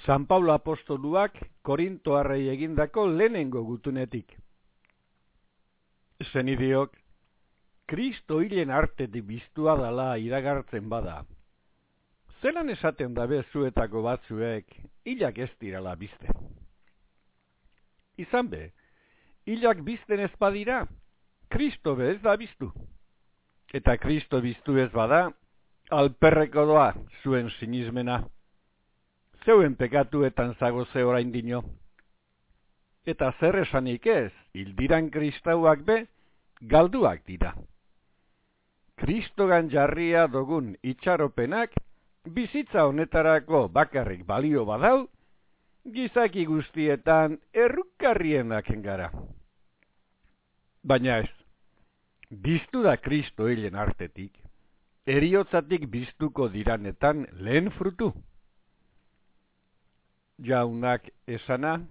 San Paulo apostoluak Korintoarrei egindako lehenengo gutunetik. Zenidiok, Kristo hilen artetik biztua dala iragartzen bada. Zelan esaten dabe zuetako batzuek, hilak ez dirala bizte. Izan be, hilak bizten ez badira, Kristo be ez da biztu. Eta Kristo biztu ez bada, alperreko doa zuen sinizmena zeuen pekatuetan zago ze orain dino. Eta zer esanik ez, hildiran kristauak be, galduak dira. Kristogan jarria dogun itxaropenak, bizitza honetarako bakarrik balio badau, gizaki guztietan errukarrienak engara. Baina ez, biztu da Kristo hilen artetik, eriotzatik biztuko diranetan lehen frutu Yaunak Esaná